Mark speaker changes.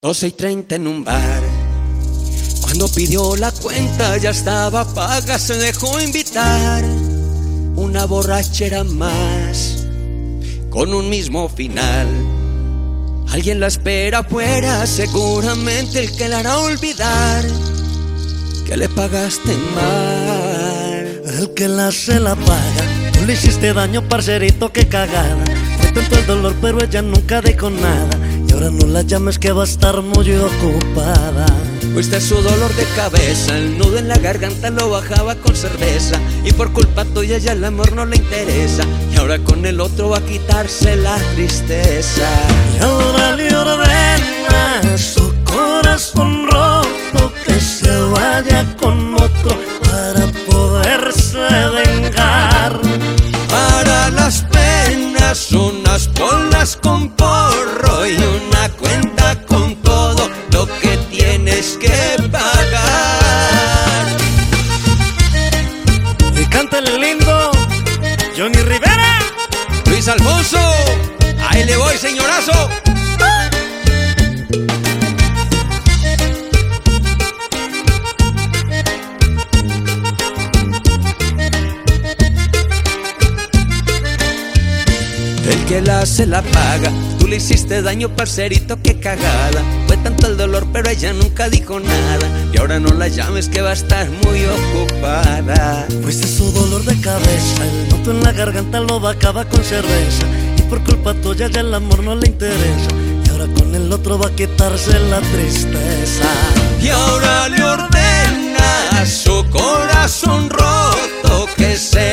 Speaker 1: 12 y 30 en un bar. Cuando pidió la cuenta ya estaba paga, se dejó invitar. Una borrachera más, con un mismo final. Alguien la espera afuera, seguramente el que la hará olvidar que le pagaste mal.
Speaker 2: El que la se la paga, tú le hiciste daño, parcerito, que cagada. Fue tanto el dolor, pero ella nunca dijo nada. Ahora no la llames que va a estar muy ocupada.
Speaker 1: Fuiste su dolor de cabeza, el nudo en la garganta lo bajaba con cerveza. Y por culpa tuya ya el amor no le interesa. Y ahora con el otro va a quitarse la tristeza.
Speaker 2: Y ahora le ordena a su corazón roto que se vaya con otro para poderse vengar.
Speaker 1: Para las penas, unas con porro Alfonso, ahí le voy, señorazo. El que la hace la paga, tú le hiciste daño, parcerito, qué cagada. Fue tanto el dolor, pero ella nunca dijo nada. Y ahora no la llames que va a estar muy ocupada.
Speaker 2: Fuiste su dolor de cabeza, el noto en la garganta lo bacaba con cerveza. Y por culpa tuya ya el amor no le interesa. Y ahora con el otro va a quitarse la tristeza.
Speaker 1: Y ahora le ordena a su corazón roto que se